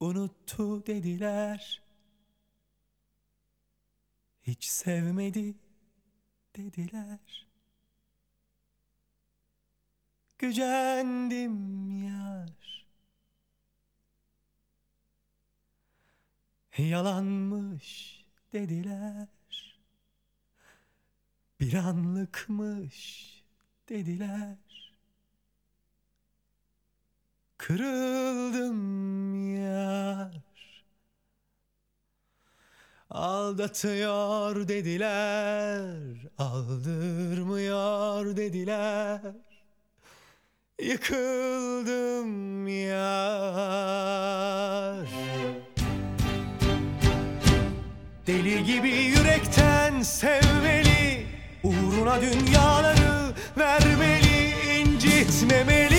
Unuttu dediler. Hiç sevmedi dediler. Gücendim yar. Yalanmış dediler. Bir anlıkmış dediler. Kırıldım yar Aldatıyor dediler. Aldırmıyor dediler. Yıkıldım yar. Deli gibi yürekten sevmeli Uğruna dünyaları vermeli incitmemeli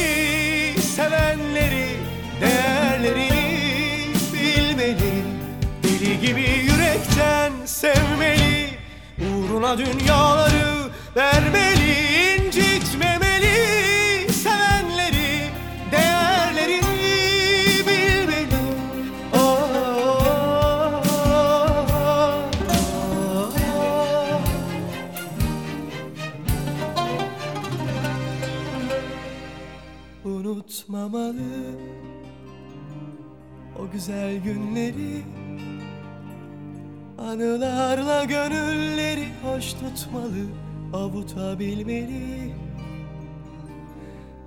Uğruna dünyaları vermeli incitmemeli Sevenleri değerlerini bilmeli. Unutmamalı o güzel günleri Anılarla gönülleri hoş tutmalı Avutabilmeli.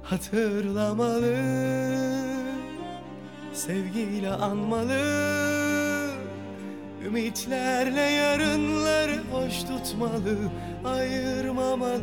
Hatırlamalı Sevgiyle anmalı. Ümitlerle yarınları hoş tutmalı Ayırmamalı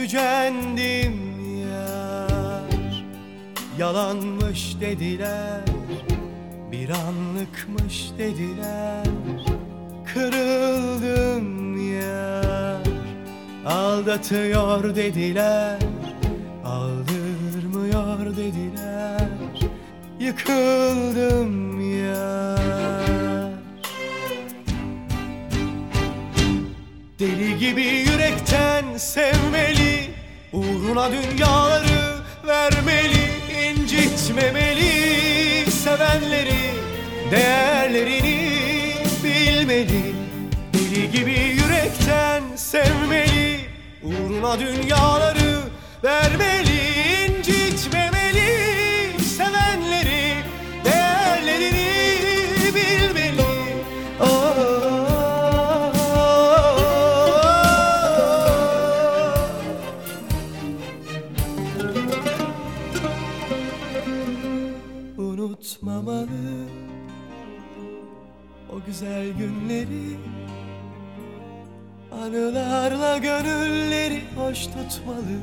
Gücendim yar. Yalanmış dediler Bir anlıkmış dediler. Kırıldım yar. Aldatıyor dediler Aldırmıyor dediler. Yıkıldım yar. Deli gibi yürekten sevmeli Uğruna dünyaları vermeli incitmemeli Sevenleri değerlerini bilmeli Deli gibi yürekten sevmeli Uğruna dünyaları vermeli o güzel günleri Anılarla gönülleri hoş tutmalı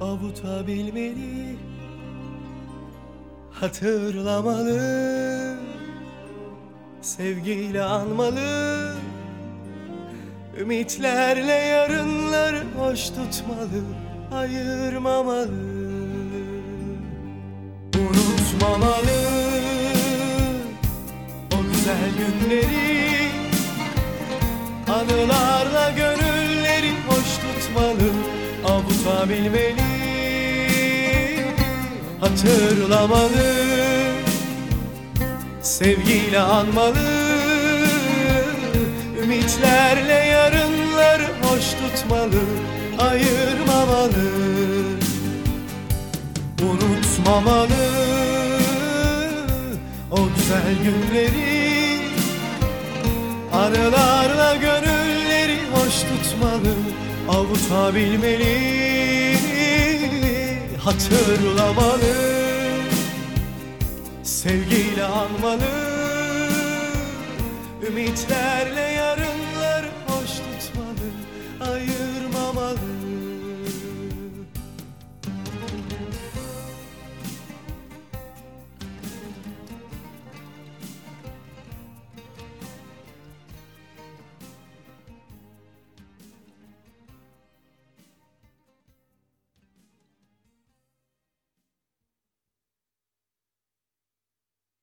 Avutabilmeli Hatırlamalı Sevgiyle anmalı. Ümitlerle yarınları hoş tutmalı Ayırmamalı. Unutmamalı günleri Anılarla gönülleri hoş tutmalı. Avutabilmeli Hatırlamalı. Sevgiyle anmalı Ümitlerle yarınları hoş tutmalı. Ayırmamalı Unutmamalı. O güzel günleri Anılarla gönülleri hoş tutmalı. Avutabilmeli Hatırlamalı. Sevgiyle anmalı. Ümitlerle